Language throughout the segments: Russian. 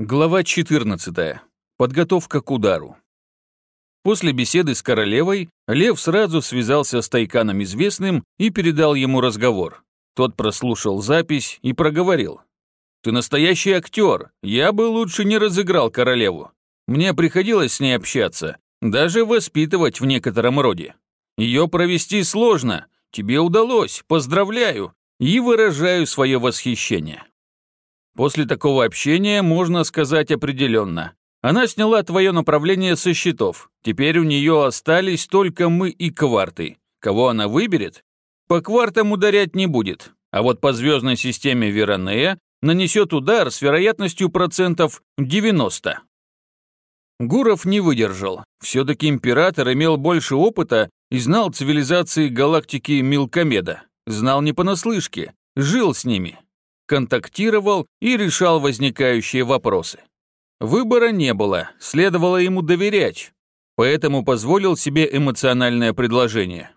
Глава 14. Подготовка к удару. После беседы с королевой Лев сразу связался с Тайканом Известным и передал ему разговор. Тот прослушал запись и проговорил. «Ты настоящий актер, я бы лучше не разыграл королеву. Мне приходилось с ней общаться, даже воспитывать в некотором роде. Ее провести сложно, тебе удалось, поздравляю, и выражаю свое восхищение». После такого общения можно сказать определенно. Она сняла твое направление со счетов. Теперь у нее остались только мы и кварты. Кого она выберет? По квартам ударять не будет. А вот по звездной системе Веронея нанесет удар с вероятностью процентов 90. Гуров не выдержал. Все-таки император имел больше опыта и знал цивилизации галактики Милкомеда. Знал не понаслышке, жил с ними контактировал и решал возникающие вопросы. Выбора не было, следовало ему доверять, поэтому позволил себе эмоциональное предложение.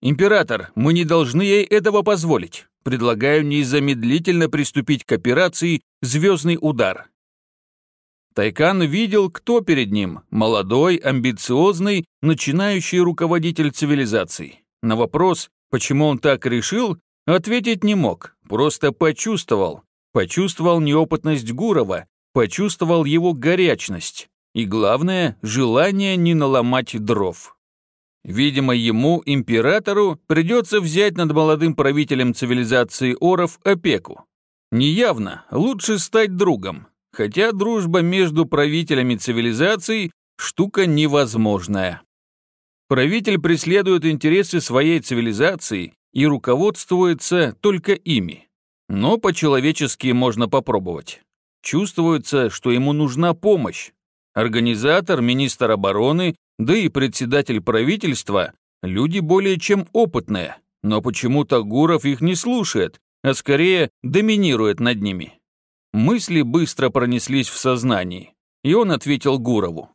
«Император, мы не должны ей этого позволить. Предлагаю незамедлительно приступить к операции «Звездный удар». Тайкан видел, кто перед ним – молодой, амбициозный, начинающий руководитель цивилизации. На вопрос, почему он так решил, ответить не мог, Просто почувствовал. Почувствовал неопытность Гурова, почувствовал его горячность. И главное, желание не наломать дров. Видимо, ему, императору, придется взять над молодым правителем цивилизации Оров опеку. Неявно, лучше стать другом, хотя дружба между правителями цивилизаций – штука невозможная. Правитель преследует интересы своей цивилизации и руководствуется только ими. Но по-человечески можно попробовать. Чувствуется, что ему нужна помощь. Организатор, министр обороны, да и председатель правительства – люди более чем опытные, но почему-то Гуров их не слушает, а скорее доминирует над ними. Мысли быстро пронеслись в сознании, и он ответил Гурову.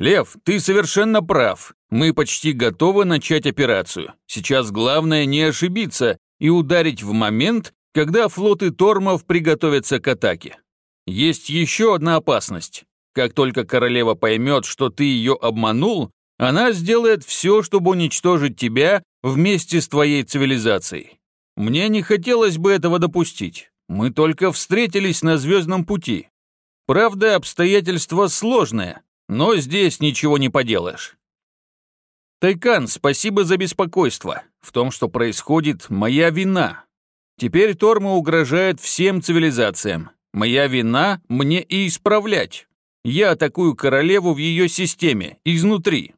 «Лев, ты совершенно прав. Мы почти готовы начать операцию. Сейчас главное не ошибиться и ударить в момент, когда флоты Тормов приготовятся к атаке. Есть еще одна опасность. Как только королева поймет, что ты ее обманул, она сделает все, чтобы уничтожить тебя вместе с твоей цивилизацией. Мне не хотелось бы этого допустить. Мы только встретились на звездном пути. Правда, обстоятельства сложные, но здесь ничего не поделаешь. Тайкан, спасибо за беспокойство. В том, что происходит, моя вина. Теперь Торма угрожает всем цивилизациям. Моя вина мне и исправлять. Я атакую королеву в ее системе, изнутри.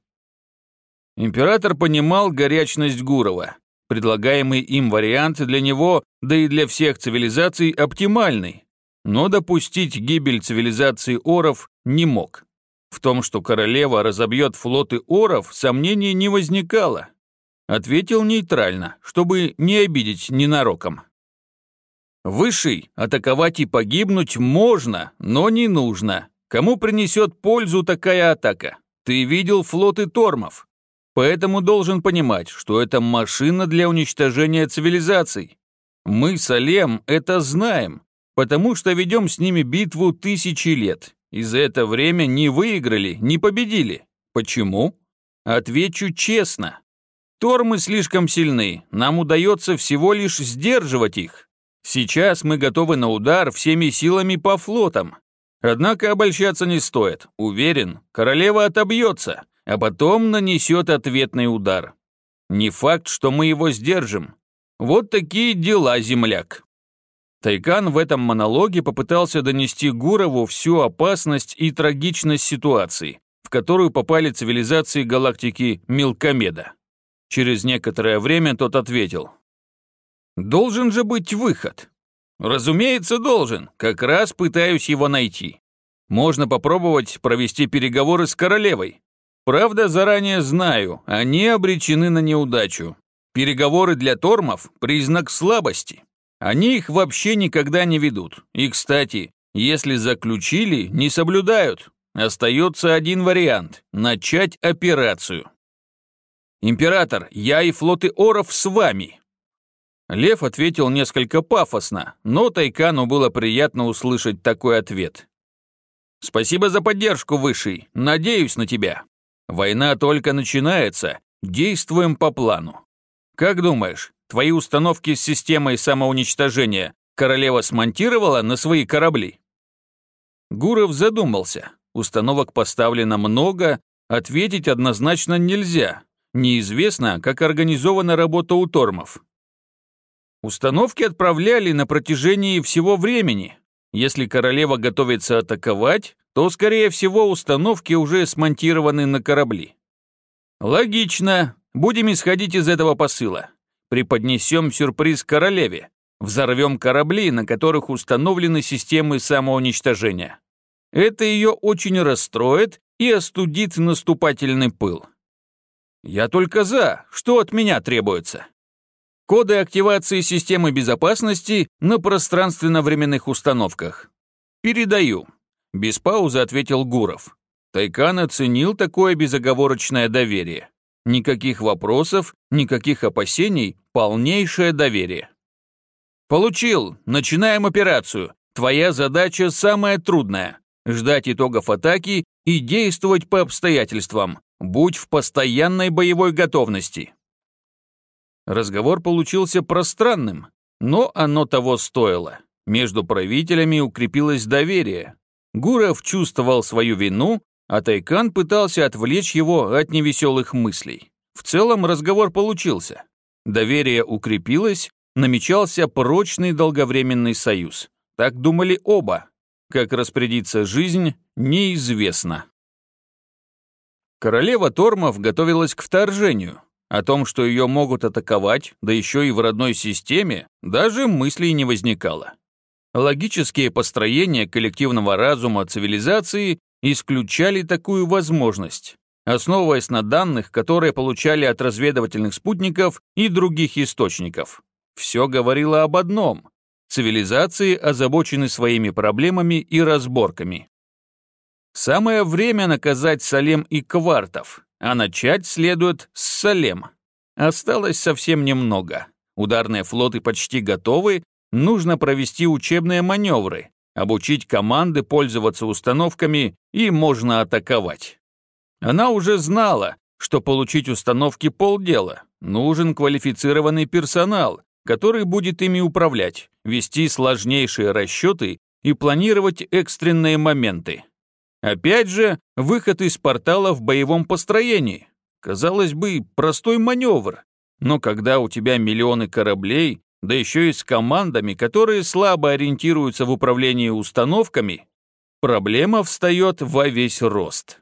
Император понимал горячность Гурова. Предлагаемый им вариант для него, да и для всех цивилизаций, оптимальный. Но допустить гибель цивилизации Оров не мог. В том, что королева разобьет флоты оров, сомнений не возникало. Ответил нейтрально, чтобы не обидеть ненароком. Высший, атаковать и погибнуть можно, но не нужно. Кому принесет пользу такая атака? Ты видел флоты тормов. Поэтому должен понимать, что это машина для уничтожения цивилизаций. Мы с Алем это знаем, потому что ведем с ними битву тысячи лет и за это время не выиграли, не победили. Почему? Отвечу честно. Тормы слишком сильны, нам удается всего лишь сдерживать их. Сейчас мы готовы на удар всеми силами по флотам. Однако обольщаться не стоит. Уверен, королева отобьется, а потом нанесет ответный удар. Не факт, что мы его сдержим. Вот такие дела, земляк. Тайкан в этом монологе попытался донести Гурову всю опасность и трагичность ситуации, в которую попали цивилизации галактики Милкомеда. Через некоторое время тот ответил. «Должен же быть выход». «Разумеется, должен. Как раз пытаюсь его найти. Можно попробовать провести переговоры с королевой. Правда, заранее знаю, они обречены на неудачу. Переговоры для тормов – признак слабости. Они их вообще никогда не ведут. И, кстати, если заключили, не соблюдают. Остается один вариант – начать операцию. «Император, я и флоты Оров с вами». Лев ответил несколько пафосно, но Тайкану было приятно услышать такой ответ. «Спасибо за поддержку, Высший. Надеюсь на тебя. Война только начинается. Действуем по плану. Как думаешь, твои установки с системой самоуничтожения королева смонтировала на свои корабли?» Гуров задумался. Установок поставлено много, ответить однозначно нельзя. Неизвестно, как организована работа у тормов. Установки отправляли на протяжении всего времени, если королева готовится атаковать, то, скорее всего, установки уже смонтированы на корабли. Логично. Будем исходить из этого посыла. Преподнесем сюрприз королеве. Взорвем корабли, на которых установлены системы самоуничтожения. Это ее очень расстроит и остудит наступательный пыл. Я только за. Что от меня требуется? Коды активации системы безопасности на пространственно-временных установках. Передаю. Без паузы ответил Гуров. Тайкан оценил такое безоговорочное доверие. Никаких вопросов, никаких опасений, полнейшее доверие. Получил. Начинаем операцию. Твоя задача самая трудная. Ждать итогов атаки и действовать по обстоятельствам. Будь в постоянной боевой готовности. Разговор получился пространным, но оно того стоило. Между правителями укрепилось доверие. Гуров чувствовал свою вину, а Тайкан пытался отвлечь его от невеселых мыслей. В целом разговор получился. Доверие укрепилось, намечался прочный долговременный союз. Так думали оба. Как распорядиться жизнь, неизвестно. Королева Тормов готовилась к вторжению. О том, что ее могут атаковать, да еще и в родной системе, даже мыслей не возникало. Логические построения коллективного разума цивилизации исключали такую возможность, основываясь на данных, которые получали от разведывательных спутников и других источников. Все говорило об одном – цивилизации озабочены своими проблемами и разборками. Самое время наказать Салем и Квартов, а начать следует с Салем. Осталось совсем немного. Ударные флоты почти готовы, нужно провести учебные маневры, обучить команды пользоваться установками и можно атаковать. Она уже знала, что получить установки полдела. Нужен квалифицированный персонал, который будет ими управлять, вести сложнейшие расчеты и планировать экстренные моменты. Опять же, выход из портала в боевом построении. Казалось бы, простой маневр. Но когда у тебя миллионы кораблей, да еще и с командами, которые слабо ориентируются в управлении установками, проблема встает во весь рост.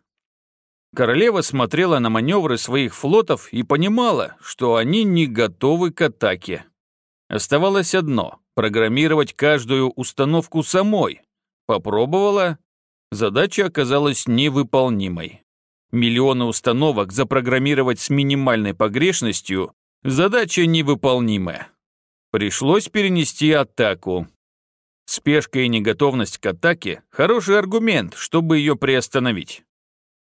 Королева смотрела на маневры своих флотов и понимала, что они не готовы к атаке. Оставалось одно — программировать каждую установку самой. Попробовала Задача оказалась невыполнимой. Миллионы установок запрограммировать с минимальной погрешностью – задача невыполнимая. Пришлось перенести атаку. Спешка и неготовность к атаке – хороший аргумент, чтобы ее приостановить.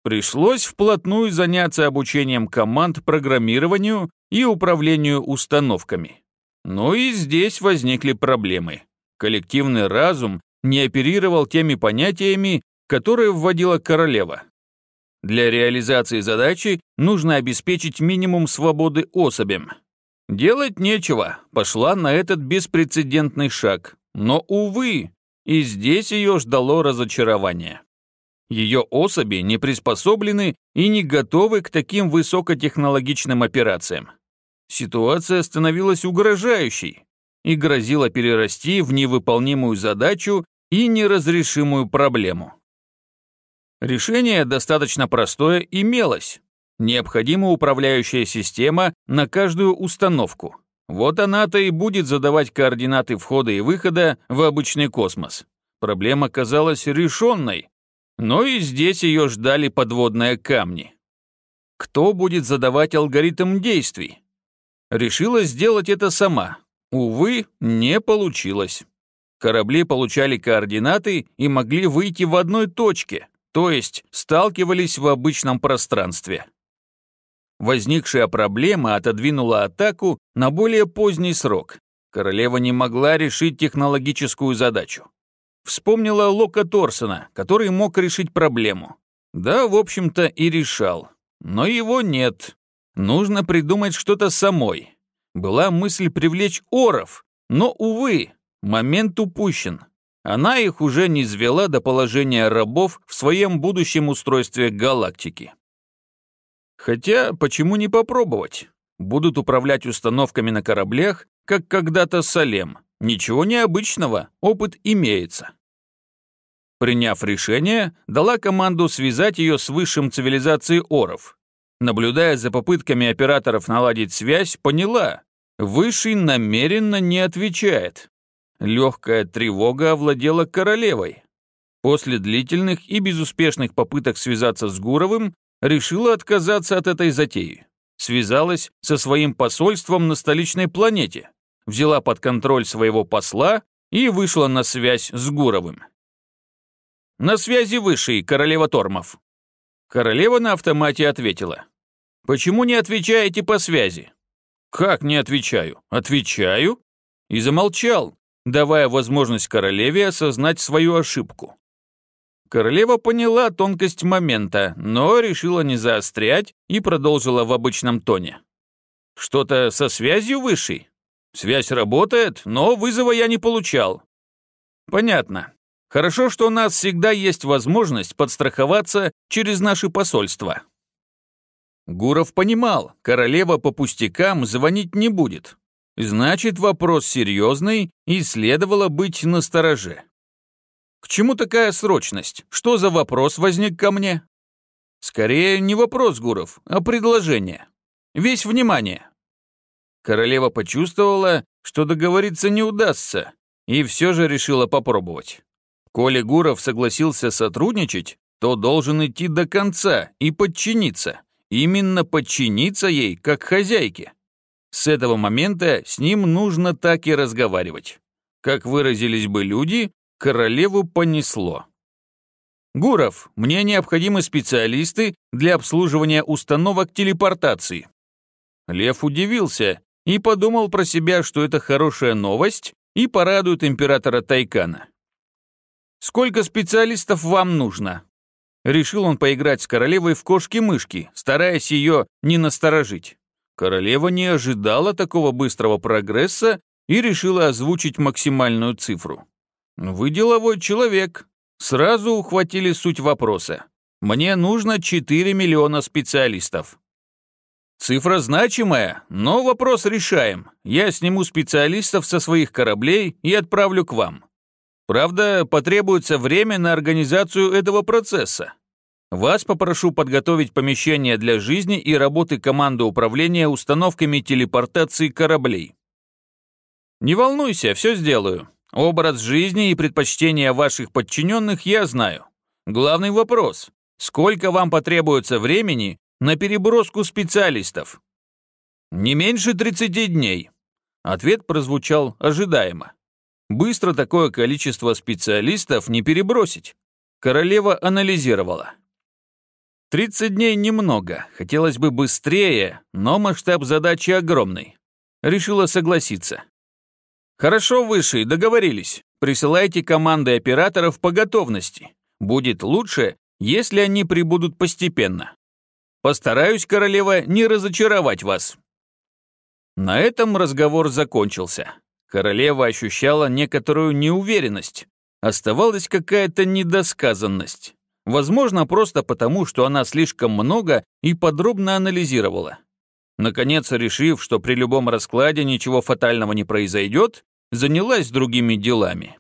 Пришлось вплотную заняться обучением команд программированию и управлению установками. Но и здесь возникли проблемы. Коллективный разум не оперировал теми понятиями, которые вводила королева. Для реализации задачи нужно обеспечить минимум свободы особям. Делать нечего, пошла на этот беспрецедентный шаг. Но, увы, и здесь ее ждало разочарование. Ее особи не приспособлены и не готовы к таким высокотехнологичным операциям. Ситуация становилась угрожающей и грозила перерасти в невыполнимую задачу и неразрешимую проблему. Решение достаточно простое имелось. Необходима управляющая система на каждую установку. Вот она-то и будет задавать координаты входа и выхода в обычный космос. Проблема казалась решенной, но и здесь ее ждали подводные камни. Кто будет задавать алгоритм действий? Решила сделать это сама. Увы, не получилось. Корабли получали координаты и могли выйти в одной точке, то есть сталкивались в обычном пространстве. Возникшая проблема отодвинула атаку на более поздний срок, Королева не могла решить технологическую задачу. Вспомнила Лока Торсона, который мог решить проблему. Да, в общем-то, и решал. Но его нет. Нужно придумать что-то самой. Была мысль привлечь оров, но, увы, момент упущен. Она их уже не звела до положения рабов в своем будущем устройстве галактики. Хотя, почему не попробовать? Будут управлять установками на кораблях, как когда-то Салем. Ничего необычного, опыт имеется. Приняв решение, дала команду связать ее с высшим цивилизацией оров. Наблюдая за попытками операторов наладить связь, поняла, высший намеренно не отвечает. Легкая тревога овладела королевой. После длительных и безуспешных попыток связаться с Гуровым, решила отказаться от этой затеи. Связалась со своим посольством на столичной планете, взяла под контроль своего посла и вышла на связь с Гуровым. «На связи высший, королева Тормов». Королева на автомате ответила. «Почему не отвечаете по связи?» «Как не отвечаю? Отвечаю?» И замолчал, давая возможность королеве осознать свою ошибку. Королева поняла тонкость момента, но решила не заострять и продолжила в обычном тоне. «Что-то со связью высшей? Связь работает, но вызова я не получал». «Понятно. Хорошо, что у нас всегда есть возможность подстраховаться через наши посольства. Гуров понимал, королева по пустякам звонить не будет. Значит, вопрос серьезный и следовало быть настороже. К чему такая срочность? Что за вопрос возник ко мне? Скорее, не вопрос, Гуров, а предложение. Весь внимание. Королева почувствовала, что договориться не удастся, и все же решила попробовать. Коли Гуров согласился сотрудничать, то должен идти до конца и подчиниться. Именно подчиниться ей, как хозяйке. С этого момента с ним нужно так и разговаривать. Как выразились бы люди, королеву понесло. «Гуров, мне необходимы специалисты для обслуживания установок телепортации». Лев удивился и подумал про себя, что это хорошая новость и порадует императора Тайкана. «Сколько специалистов вам нужно?» Решил он поиграть с королевой в кошки-мышки, стараясь ее не насторожить. Королева не ожидала такого быстрого прогресса и решила озвучить максимальную цифру. «Вы деловой человек». Сразу ухватили суть вопроса. «Мне нужно 4 миллиона специалистов». Цифра значимая, но вопрос решаем. Я сниму специалистов со своих кораблей и отправлю к вам. Правда, потребуется время на организацию этого процесса. Вас попрошу подготовить помещение для жизни и работы команды управления установками телепортации кораблей. Не волнуйся, все сделаю. Образ жизни и предпочтения ваших подчиненных я знаю. Главный вопрос – сколько вам потребуется времени на переброску специалистов? Не меньше 30 дней. Ответ прозвучал ожидаемо. Быстро такое количество специалистов не перебросить. Королева анализировала. 30 дней немного, хотелось бы быстрее, но масштаб задачи огромный. Решила согласиться. Хорошо, Высший, договорились. Присылайте команды операторов по готовности. Будет лучше, если они прибудут постепенно. Постараюсь, королева, не разочаровать вас. На этом разговор закончился. Королева ощущала некоторую неуверенность. Оставалась какая-то недосказанность. Возможно, просто потому, что она слишком много и подробно анализировала. Наконец, решив, что при любом раскладе ничего фатального не произойдет, занялась другими делами.